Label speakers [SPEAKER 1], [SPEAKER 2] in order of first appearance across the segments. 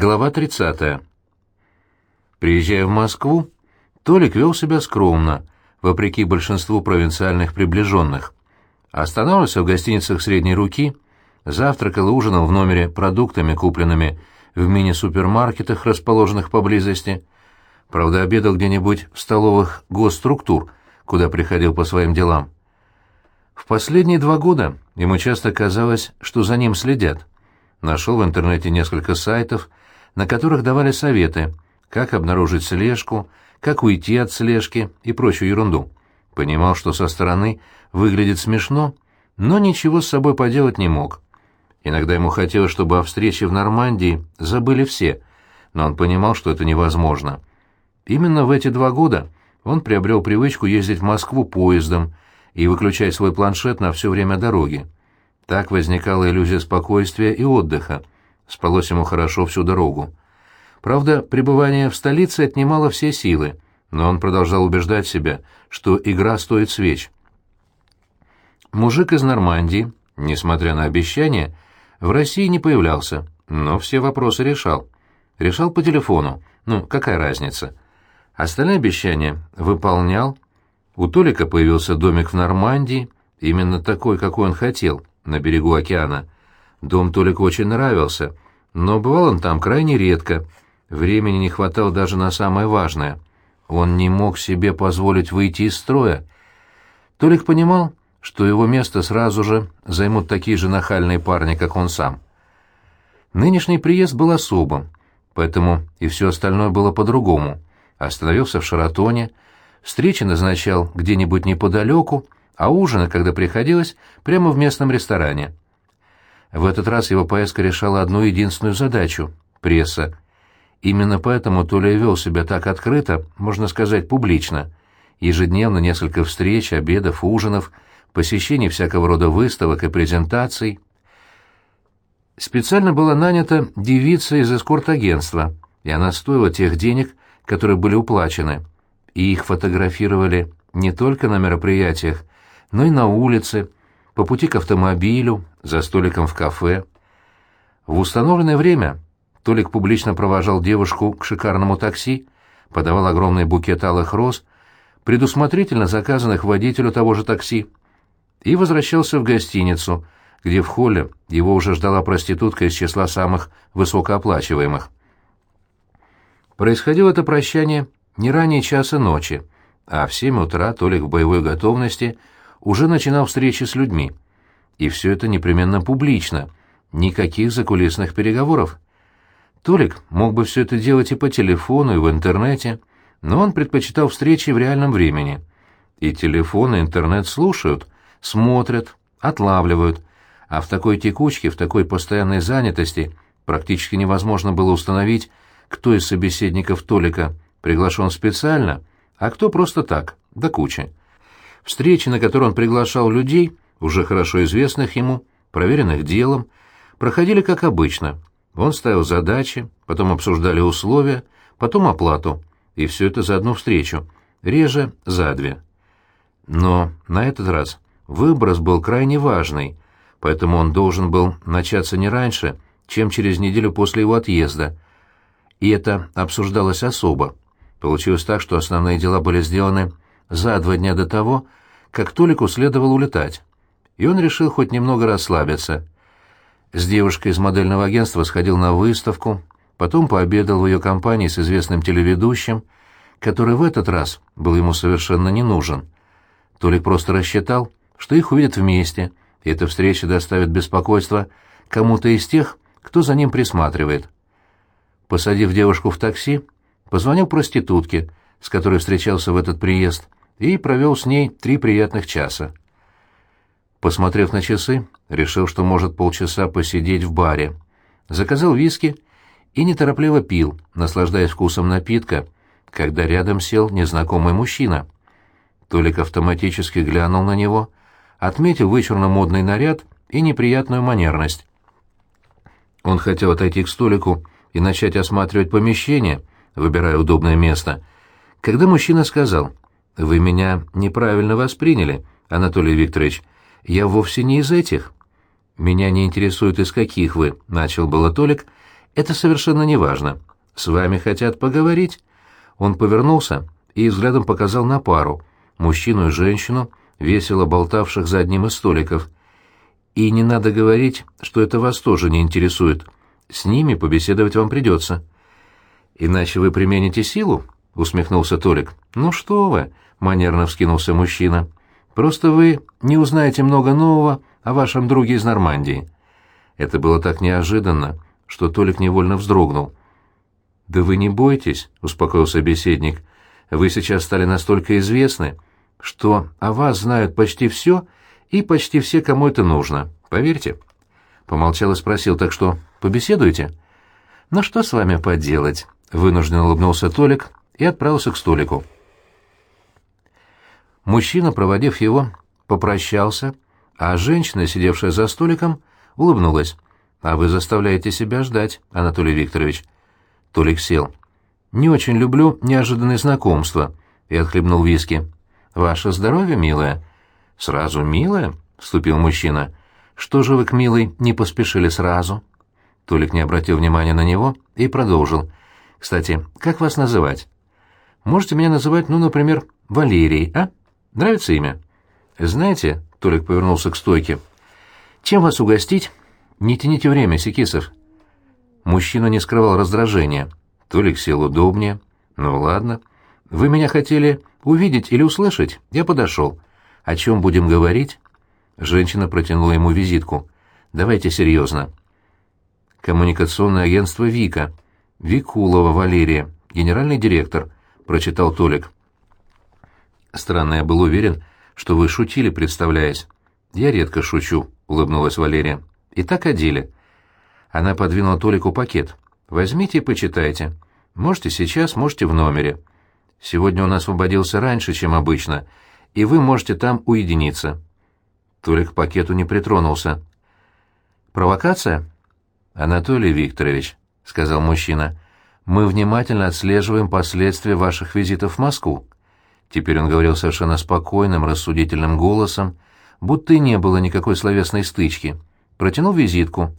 [SPEAKER 1] Глава 30. Приезжая в Москву, Толик вел себя скромно, вопреки большинству провинциальных приближенных. Останавливался в гостиницах средней руки, завтракал и ужинал в номере продуктами, купленными в мини-супермаркетах, расположенных поблизости. Правда, обедал где-нибудь в столовых госструктур, куда приходил по своим делам. В последние два года ему часто казалось, что за ним следят. Нашел в интернете несколько сайтов, на которых давали советы, как обнаружить слежку, как уйти от слежки и прочую ерунду. Понимал, что со стороны выглядит смешно, но ничего с собой поделать не мог. Иногда ему хотелось, чтобы о встрече в Нормандии забыли все, но он понимал, что это невозможно. Именно в эти два года он приобрел привычку ездить в Москву поездом и выключать свой планшет на все время дороги. Так возникала иллюзия спокойствия и отдыха, Спалось ему хорошо всю дорогу. Правда, пребывание в столице отнимало все силы, но он продолжал убеждать себя, что игра стоит свеч. Мужик из Нормандии, несмотря на обещания, в России не появлялся, но все вопросы решал. Решал по телефону, ну, какая разница. Остальные обещания выполнял. У Толика появился домик в Нормандии, именно такой, какой он хотел, на берегу океана — Дом Толику очень нравился, но бывал он там крайне редко. Времени не хватало даже на самое важное. Он не мог себе позволить выйти из строя. Толик понимал, что его место сразу же займут такие же нахальные парни, как он сам. Нынешний приезд был особым, поэтому и все остальное было по-другому. Остановился в Шаратоне, встречи назначал где-нибудь неподалеку, а ужины, когда приходилось, прямо в местном ресторане — в этот раз его поездка решала одну единственную задачу — пресса. Именно поэтому Толя вел себя так открыто, можно сказать, публично. Ежедневно несколько встреч, обедов, ужинов, посещений всякого рода выставок и презентаций. Специально была нанята девица из эскорт-агентства, и она стоила тех денег, которые были уплачены. И их фотографировали не только на мероприятиях, но и на улице, по пути к автомобилю, за столиком в кафе. В установленное время Толик публично провожал девушку к шикарному такси, подавал огромный букет алых роз, предусмотрительно заказанных водителю того же такси, и возвращался в гостиницу, где в холле его уже ждала проститутка из числа самых высокооплачиваемых. Происходило это прощание не ранее часа ночи, а в семь утра Толик в боевой готовности — уже начинал встречи с людьми. И все это непременно публично, никаких закулисных переговоров. Толик мог бы все это делать и по телефону, и в интернете, но он предпочитал встречи в реальном времени. И телефон, и интернет слушают, смотрят, отлавливают, а в такой текучке, в такой постоянной занятости практически невозможно было установить, кто из собеседников Толика приглашен специально, а кто просто так, да куча. Встречи, на которые он приглашал людей, уже хорошо известных ему, проверенных делом, проходили как обычно. Он ставил задачи, потом обсуждали условия, потом оплату, и все это за одну встречу, реже за две. Но на этот раз выброс был крайне важный, поэтому он должен был начаться не раньше, чем через неделю после его отъезда. И это обсуждалось особо. Получилось так, что основные дела были сделаны за два дня до того, как Толику следовало улетать, и он решил хоть немного расслабиться. С девушкой из модельного агентства сходил на выставку, потом пообедал в ее компании с известным телеведущим, который в этот раз был ему совершенно не нужен. Толик просто рассчитал, что их увидят вместе, и эта встреча доставит беспокойство кому-то из тех, кто за ним присматривает. Посадив девушку в такси, позвонил проститутке, с которой встречался в этот приезд, и провел с ней три приятных часа. Посмотрев на часы, решил, что может полчаса посидеть в баре. Заказал виски и неторопливо пил, наслаждаясь вкусом напитка, когда рядом сел незнакомый мужчина. Толик автоматически глянул на него, отметил вычурно-модный наряд и неприятную манерность. Он хотел отойти к столику и начать осматривать помещение, выбирая удобное место, когда мужчина сказал — «Вы меня неправильно восприняли, Анатолий Викторович. Я вовсе не из этих». «Меня не интересует, из каких вы», — начал было Толик, Это совершенно неважно. С вами хотят поговорить». Он повернулся и взглядом показал на пару, мужчину и женщину, весело болтавших за одним из столиков. «И не надо говорить, что это вас тоже не интересует. С ними побеседовать вам придется». «Иначе вы примените силу?» — усмехнулся Толик. «Ну что вы!» — манерно вскинулся мужчина. «Просто вы не узнаете много нового о вашем друге из Нормандии». Это было так неожиданно, что Толик невольно вздрогнул. «Да вы не бойтесь», — успокоил собеседник. «Вы сейчас стали настолько известны, что о вас знают почти все и почти все, кому это нужно. Поверьте». Помолчал и спросил, «Так что, побеседуете?» «Ну что с вами поделать?» — вынужденно улыбнулся Толик и отправился к столику. Мужчина, проводив его, попрощался, а женщина, сидевшая за столиком, улыбнулась. «А вы заставляете себя ждать, Анатолий Викторович». Толик сел. «Не очень люблю неожиданные знакомства», — и отхлебнул виски. «Ваше здоровье, милая?» «Сразу милая?» — вступил мужчина. «Что же вы к милой не поспешили сразу?» Толик не обратил внимания на него и продолжил. Кстати, как вас называть? Можете меня называть, ну, например, Валерий, а? Нравится имя? Знаете, Толик повернулся к стойке. Чем вас угостить? Не тяните время, Секисов. Мужчина не скрывал раздражения. Толик сел удобнее. Ну ладно. Вы меня хотели увидеть или услышать? Я подошел. О чем будем говорить? Женщина протянула ему визитку. Давайте серьезно. Коммуникационное агентство «Вика». «Викулова Валерия, генеральный директор», — прочитал Толик. «Странно, я был уверен, что вы шутили, представляясь». «Я редко шучу», — улыбнулась Валерия. «И так о деле». Она подвинула Толику пакет. «Возьмите и почитайте. Можете сейчас, можете в номере. Сегодня он освободился раньше, чем обычно, и вы можете там уединиться». Толик к пакету не притронулся. «Провокация?» «Анатолий Викторович, — сказал мужчина. «Мы внимательно отслеживаем последствия ваших визитов в Москву». Теперь он говорил совершенно спокойным, рассудительным голосом, будто и не было никакой словесной стычки. Протянул визитку.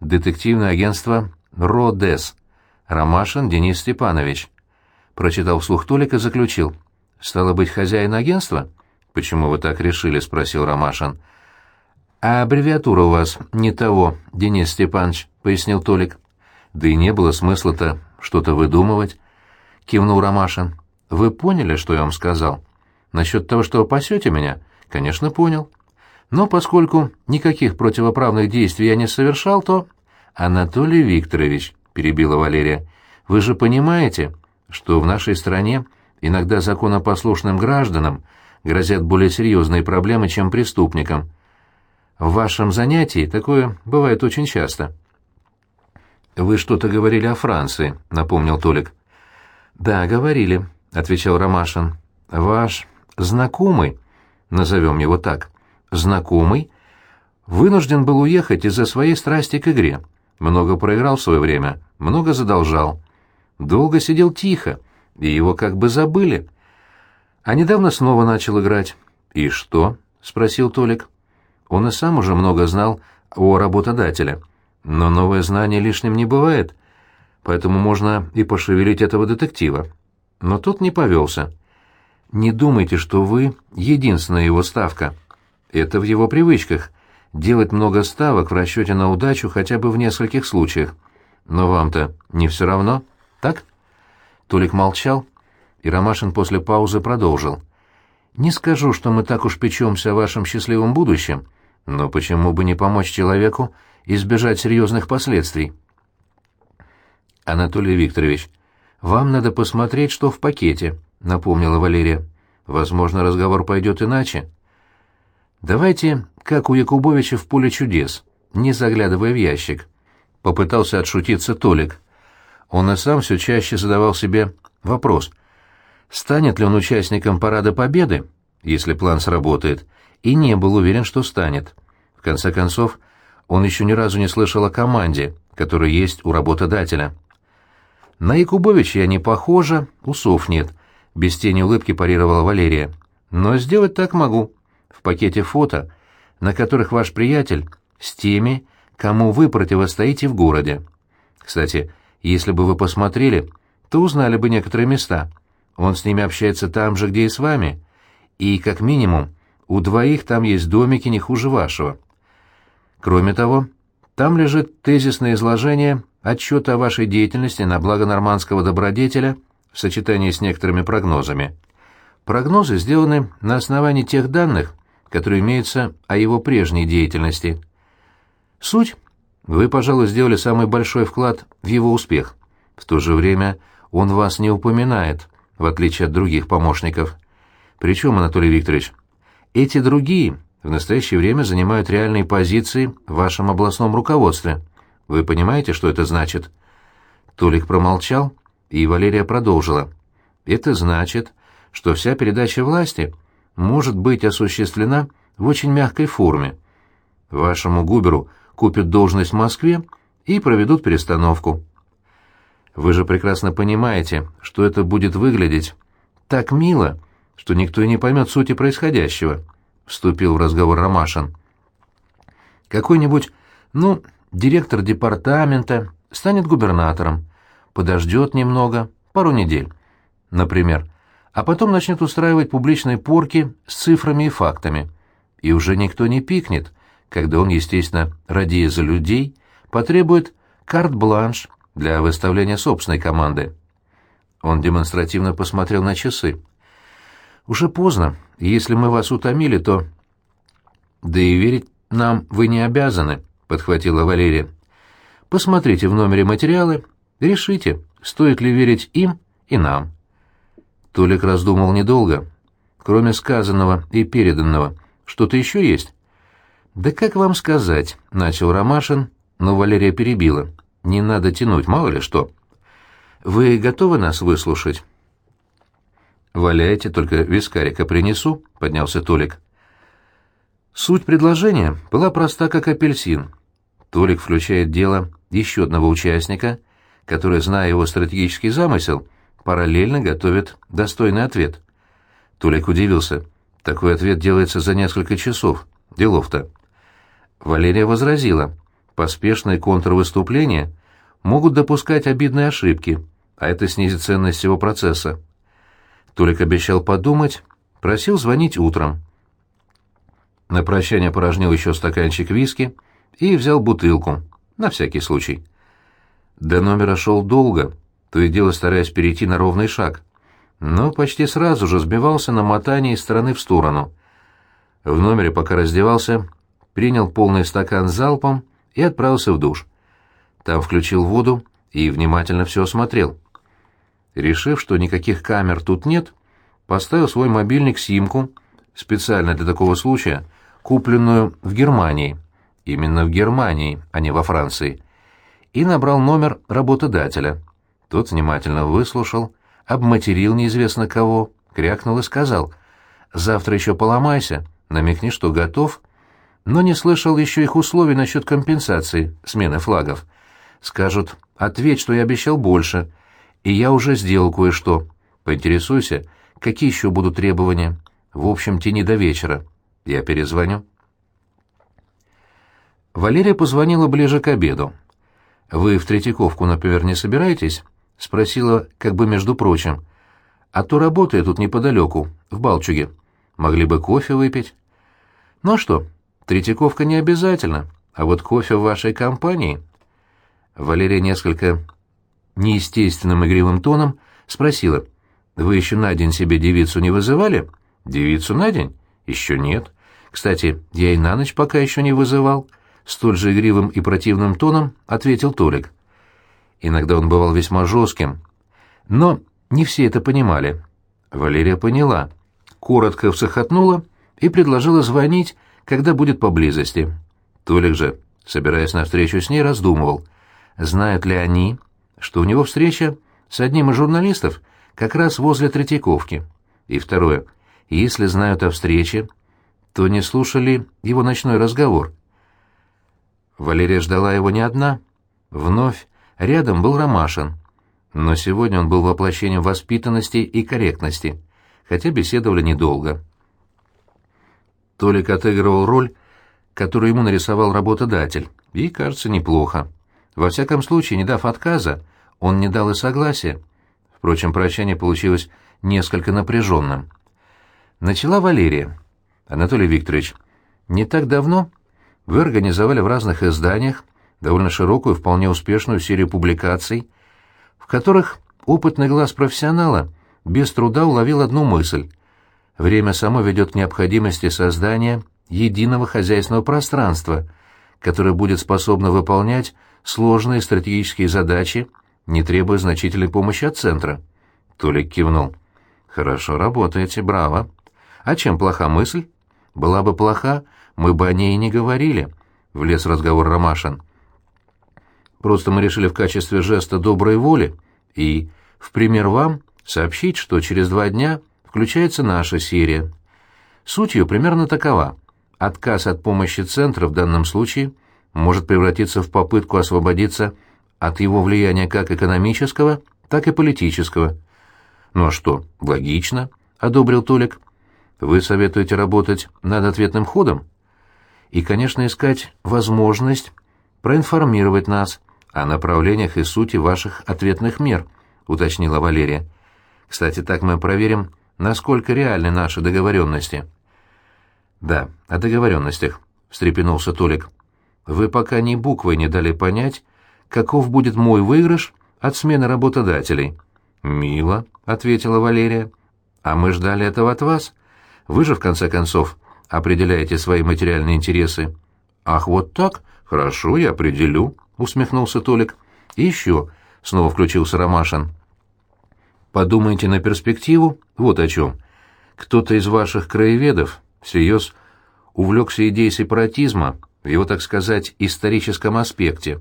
[SPEAKER 1] «Детективное агентство «Родес». Ромашин Денис Степанович». Прочитал вслух Толик и заключил. «Стало быть, хозяин агентства?» «Почему вы так решили?» — спросил Ромашин. «А аббревиатура у вас не того, Денис Степанович», — пояснил Толик. Да и не было смысла-то что-то выдумывать. Кивнул Ромашин. Вы поняли, что я вам сказал? Насчет того, что опасете меня? Конечно, понял. Но поскольку никаких противоправных действий я не совершал, то... Анатолий Викторович, перебила Валерия, вы же понимаете, что в нашей стране иногда законопослушным гражданам грозят более серьезные проблемы, чем преступникам. В вашем занятии такое бывает очень часто. «Вы что-то говорили о Франции», — напомнил Толик. «Да, говорили», — отвечал Ромашин. «Ваш знакомый, назовем его так, знакомый, вынужден был уехать из-за своей страсти к игре. Много проиграл в свое время, много задолжал. Долго сидел тихо, и его как бы забыли. А недавно снова начал играть. «И что?» — спросил Толик. Он и сам уже много знал о работодателе — но новое знание лишним не бывает, поэтому можно и пошевелить этого детектива. Но тот не повелся. Не думайте, что вы — единственная его ставка. Это в его привычках — делать много ставок в расчете на удачу хотя бы в нескольких случаях. Но вам-то не все равно, так? Толик молчал, и Ромашин после паузы продолжил. «Не скажу, что мы так уж печемся о вашем счастливом будущем, но почему бы не помочь человеку избежать серьезных последствий. «Анатолий Викторович, вам надо посмотреть, что в пакете», — напомнила Валерия. «Возможно, разговор пойдет иначе». «Давайте, как у Якубовича в «Поле чудес», не заглядывая в ящик», — попытался отшутиться Толик. Он и сам все чаще задавал себе вопрос, станет ли он участником Парада Победы, если план сработает, и не был уверен, что станет. В конце концов, он еще ни разу не слышал о команде, которая есть у работодателя. «На Якубовича я не похожа, усов нет», — без тени улыбки парировала Валерия. «Но сделать так могу. В пакете фото, на которых ваш приятель с теми, кому вы противостоите в городе. Кстати, если бы вы посмотрели, то узнали бы некоторые места. Он с ними общается там же, где и с вами. И, как минимум, у двоих там есть домики не хуже вашего. Кроме того, там лежит тезисное изложение отчета о вашей деятельности на благо нормандского добродетеля в сочетании с некоторыми прогнозами. Прогнозы сделаны на основании тех данных, которые имеются о его прежней деятельности. Суть? Вы, пожалуй, сделали самый большой вклад в его успех. В то же время он вас не упоминает, в отличие от других помощников. Причем, Анатолий Викторович, эти другие в настоящее время занимают реальные позиции в вашем областном руководстве. Вы понимаете, что это значит?» Толик промолчал, и Валерия продолжила. «Это значит, что вся передача власти может быть осуществлена в очень мягкой форме. Вашему Губеру купят должность в Москве и проведут перестановку. Вы же прекрасно понимаете, что это будет выглядеть так мило, что никто и не поймет сути происходящего. — вступил в разговор Ромашин. «Какой-нибудь, ну, директор департамента станет губернатором, подождет немного, пару недель, например, а потом начнет устраивать публичные порки с цифрами и фактами. И уже никто не пикнет, когда он, естественно, радея за людей, потребует карт-бланш для выставления собственной команды. Он демонстративно посмотрел на часы. «Уже поздно. Если мы вас утомили, то...» «Да и верить нам вы не обязаны», — подхватила Валерия. «Посмотрите в номере материалы, решите, стоит ли верить им и нам». Толик раздумал недолго. Кроме сказанного и переданного, что-то еще есть? «Да как вам сказать?» — начал Ромашин, но Валерия перебила. «Не надо тянуть, мало ли что». «Вы готовы нас выслушать?» «Валяйте, только вискарика принесу», — поднялся Толик. Суть предложения была проста, как апельсин. Толик включает дело еще одного участника, который, зная его стратегический замысел, параллельно готовит достойный ответ. Толик удивился. Такой ответ делается за несколько часов. Делов-то. Валерия возразила. Поспешные контрвыступления могут допускать обидные ошибки, а это снизит ценность всего процесса. Толик обещал подумать, просил звонить утром. На прощание порожнил еще стаканчик виски и взял бутылку, на всякий случай. До номера шел долго, то и дело стараясь перейти на ровный шаг, но почти сразу же сбивался на мотании из стороны в сторону. В номере, пока раздевался, принял полный стакан залпом и отправился в душ. Там включил воду и внимательно все осмотрел. Решив, что никаких камер тут нет, поставил свой мобильник симку, специально для такого случая, купленную в Германии. Именно в Германии, а не во Франции. И набрал номер работодателя. Тот внимательно выслушал, обматерил неизвестно кого, крякнул и сказал, «Завтра еще поломайся, намекни, что готов», но не слышал еще их условий насчет компенсации, смены флагов. Скажут, ответь, что я обещал больше, и я уже сделал кое-что. Поинтересуйся, какие еще будут требования. В общем, тяни до вечера. Я перезвоню». Валерия позвонила ближе к обеду. «Вы в Третьяковку, например, не собираетесь?» — спросила, как бы между прочим. «А то работаю тут неподалеку, в Балчуге. Могли бы кофе выпить». «Ну а что, Третьяковка не обязательно, а вот кофе в вашей компании...» Валерия несколько неестественным игривым тоном спросила. «Вы еще на день себе девицу не вызывали?» «Девицу на день? Еще нет. Кстати, я и на ночь пока еще не вызывал». Столь же игривым и противным тоном ответил Толик. Иногда он бывал весьма жестким. Но не все это понимали. Валерия поняла. Коротко всохотнула и предложила звонить, когда будет поблизости. Толик же, собираясь на встречу с ней, раздумывал, знают ли они, что у него встреча с одним из журналистов как раз возле Третьяковки. И второе, если знают о встрече, то не слушали его ночной разговор. Валерия ждала его не одна. Вновь рядом был Ромашин. Но сегодня он был воплощением воспитанности и корректности, хотя беседовали недолго. Толик отыгрывал роль, которую ему нарисовал работодатель, и, кажется, неплохо. Во всяком случае, не дав отказа, он не дал и согласия. Впрочем, прощание получилось несколько напряженным. Начала Валерия. «Анатолий Викторович, не так давно вы организовали в разных изданиях довольно широкую, вполне успешную серию публикаций, в которых опытный глаз профессионала без труда уловил одну мысль. Время само ведет к необходимости создания единого хозяйственного пространства, которое будет способно выполнять сложные стратегические задачи, не требуя значительной помощи от центра. Толик кивнул. «Хорошо работаете, браво. А чем плоха мысль? Была бы плоха, мы бы о ней и не говорили», — влез разговор Ромашин. «Просто мы решили в качестве жеста доброй воли и, в пример вам, сообщить, что через два дня включается наша серия. Суть ее примерно такова. Отказ от помощи центра в данном случае может превратиться в попытку освободиться от его влияния как экономического, так и политического. «Ну а что, логично», — одобрил Толик. «Вы советуете работать над ответным ходом?» «И, конечно, искать возможность проинформировать нас о направлениях и сути ваших ответных мер», — уточнила Валерия. «Кстати, так мы проверим, насколько реальны наши договоренности». «Да, о договоренностях», — встрепенулся Толик. «Вы пока ни буквой не дали понять, каков будет мой выигрыш от смены работодателей». «Мило», — ответила Валерия. «А мы ждали этого от вас. Вы же, в конце концов, определяете свои материальные интересы». «Ах, вот так? Хорошо, я определю», — усмехнулся Толик. «И еще», — снова включился Ромашин. «Подумайте на перспективу, вот о чем. Кто-то из ваших краеведов всерьез увлекся идеей сепаратизма в его, так сказать, историческом аспекте.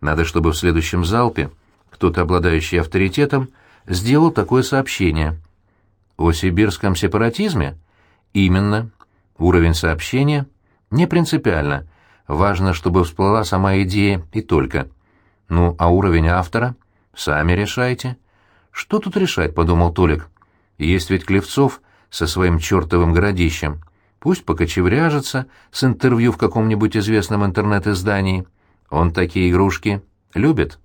[SPEAKER 1] Надо, чтобы в следующем залпе кто-то, обладающий авторитетом, сделал такое сообщение. О сибирском сепаратизме? Именно. Уровень сообщения? Не принципиально. Важно, чтобы всплыла сама идея и только. Ну, а уровень автора? Сами решайте. Что тут решать, подумал Толик. Есть ведь Клевцов со своим чертовым городищем. Пусть покочевряжется с интервью в каком-нибудь известном интернет-издании. Он такие игрушки любит.